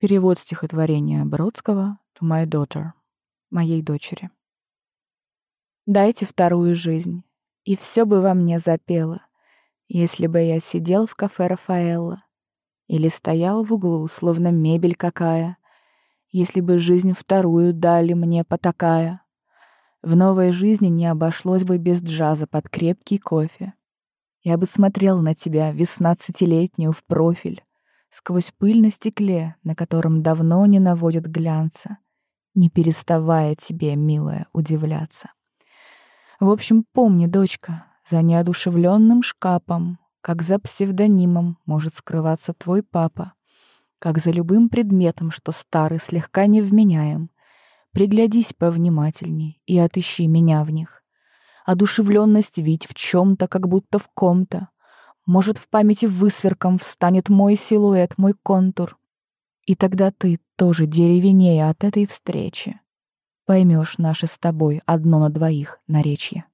Перевод стихотворения Бродского «To my daughter» — «Моей дочери». Дайте вторую жизнь, и все бы во мне запело, если бы я сидел в кафе Рафаэлла или стоял в углу, словно мебель какая, если бы жизнь вторую дали мне потакая. В новой жизни не обошлось бы без джаза под крепкий кофе. Я бы смотрел на тебя, веснадцатилетнюю, в профиль, сквозь пыль на стекле, на котором давно не наводят глянца, не переставая тебе, милая, удивляться. В общем, помни, дочка, за неодушевленным шкапом, как за псевдонимом, может скрываться твой папа, как за любым предметом, что старый слегка невменяем. Приглядись повнимательней и отыщи меня в них. Одушевленность ведь в чем-то, как будто в ком-то. Может, в памяти высверком встанет мой силуэт, мой контур. И тогда ты тоже деревенея от этой встречи поймешь наше с тобой одно на двоих наречье.